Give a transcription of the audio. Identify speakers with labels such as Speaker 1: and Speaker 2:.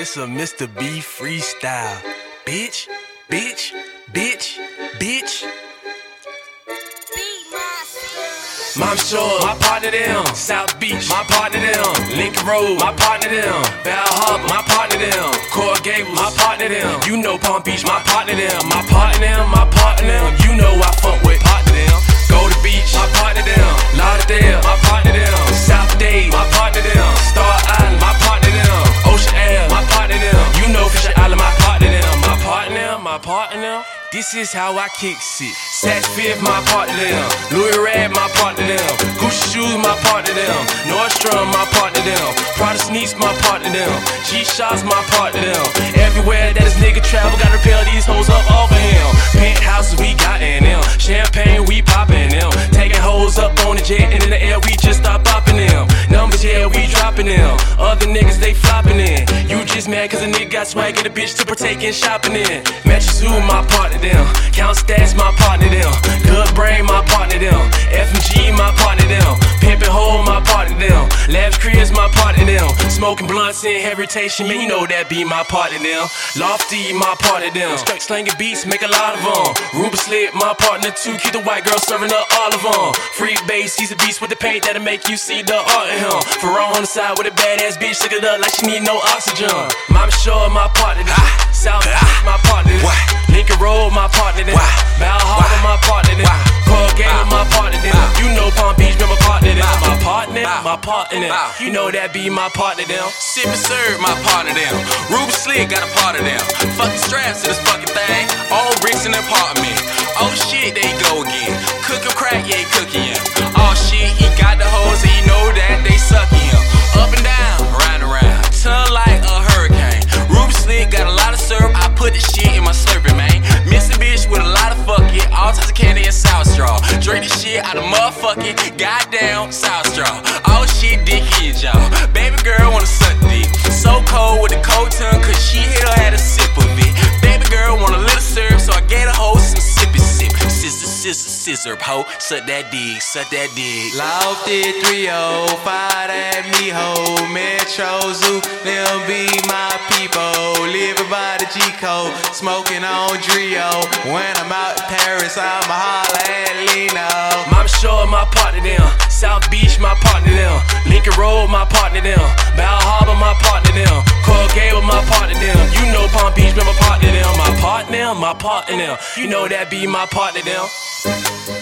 Speaker 1: It's a Mr. B freestyle. Bitch, bitch, bitch, bitch. Mom Shore, my partner them. South Beach, my partner them. Lincoln Road, my partner them. Bal Harbor, my partner them. Coral Gables, my partner them. You know Palm Beach, my partner them. My partner them, my partner them. You know I fuck with my partner. This is how I kick shit. Saks Fifth, my partner. Louis Red, my partner. Gucci shoes, my partner. Nordstrom, my partner. Prada sneaks, my partner. G shots, my partner. Everywhere that this nigga travel, gotta repel these hoes up off of him. Penthouses, we got in them. Champagne, we poppin' them. Taking hoes up on the jet, and in the air, we just stop popping them. Numbers, yeah, we dropping them. Other niggas, they flopping in. Just mad cause a nigga got swag at a bitch to partake in shopping in. Matches who, my partner them. Count stats, my partner them. Good brain, my partner them. FMG, my Smoking blunts in heritation, man, you know that be my partner them. Lofty, my partner them. Straight slanging beats, make a lot of them. Ruben Slikk, my partner too. Keep the white girl serving up all of them. Free bass, he's a beast with the paint that'll make you see the art in him. Ferrari on the side with a badass bitch, look it up like she need no oxygen. Mama Shore, my partner my partner them. You know that be my partner them.
Speaker 2: Sip and serve, my partner them. Ruben Slikk got a part of them. Fucking straps to this fucking thing. All bricks in the apartment. Oh shit, they go again. Cooking crack, yeah, cooking him. The motherfucking goddamn South Straw. Oh shit, dick is y'all. Baby girl wanna suck dick. So cold with the cold tongue, scissor, hoe. Suck that dick, suck that dick.
Speaker 3: Lofty 305 at me ho Metro Zoo, them be my people Living by the G code, smoking on Drio When I'm out in Paris, I'ma holla at Lino
Speaker 1: Mama Shore, my partner them. South Beach, my partner them. Lincoln Road, my partner them. Bal Harbor, my partner them. Coral Gable, my partner them. You know Palm Beach, been my partner them. My partner, my partner them. You know that be my partner them. Thank you.